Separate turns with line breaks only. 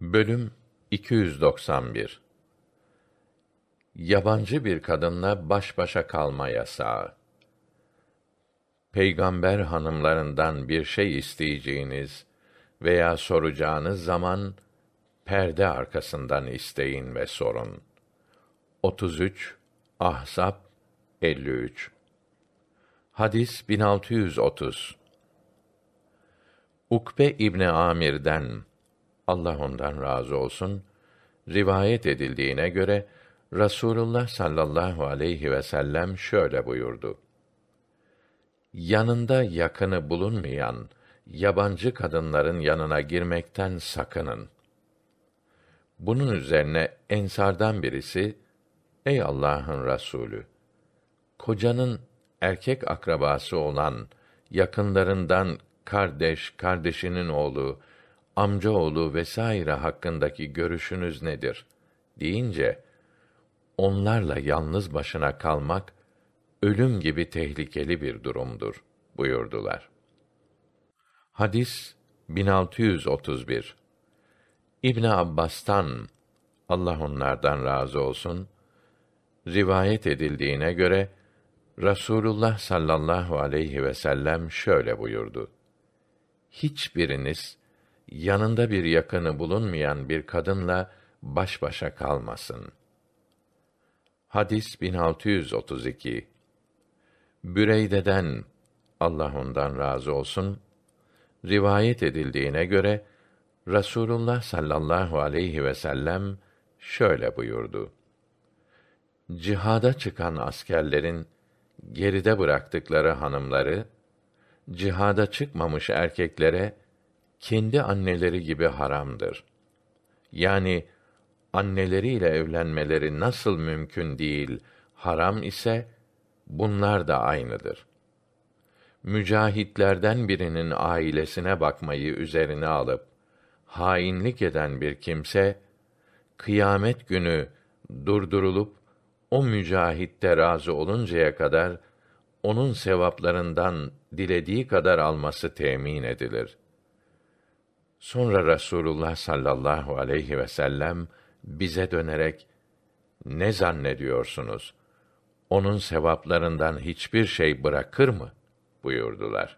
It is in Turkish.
Bölüm 291 Yabancı bir kadınla baş başa kalma yasağı. Peygamber hanımlarından bir şey isteyeceğiniz veya soracağınız zaman perde arkasından isteyin ve sorun. 33 Ahzab 53 Hadis 1630 Ukbe İbni Amir'den Allah ondan razı olsun rivayet edildiğine göre Rasulullah sallallahu aleyhi ve sellem şöyle buyurdu. Yanında yakını bulunmayan yabancı kadınların yanına girmekten sakının. Bunun üzerine ensardan birisi, Ey Allah'ın Resulü! Kocanın erkek akrabası olan yakınlarından kardeş, kardeşinin oğlu, amcaoğlu vesaire hakkındaki görüşünüz nedir deyince onlarla yalnız başına kalmak ölüm gibi tehlikeli bir durumdur buyurdular. Hadis 1631 İbn Abbas'tan Allah onlardan razı olsun rivayet edildiğine göre Rasulullah sallallahu aleyhi ve sellem şöyle buyurdu. Hiçbiriniz yanında bir yakını bulunmayan bir kadınla baş başa kalmasın. Hadis 1632 Büreyde'den Allah ondan razı olsun rivayet edildiğine göre Rasulullah sallallahu aleyhi ve sellem şöyle buyurdu. Cihada çıkan askerlerin geride bıraktıkları hanımları cihada çıkmamış erkeklere kendi anneleri gibi haramdır. Yani anneleriyle evlenmeleri nasıl mümkün değil, haram ise bunlar da aynıdır. Mücahitlerden birinin ailesine bakmayı üzerine alıp hainlik eden bir kimse kıyamet günü durdurulup o mücahitte razı oluncaya kadar onun sevaplarından dilediği kadar alması temin edilir.'' Sonra Rasulullah sallallahu aleyhi ve sellem bize dönerek ne zannediyorsunuz? Onun sevaplarından hiçbir şey bırakır mı? buyurdular.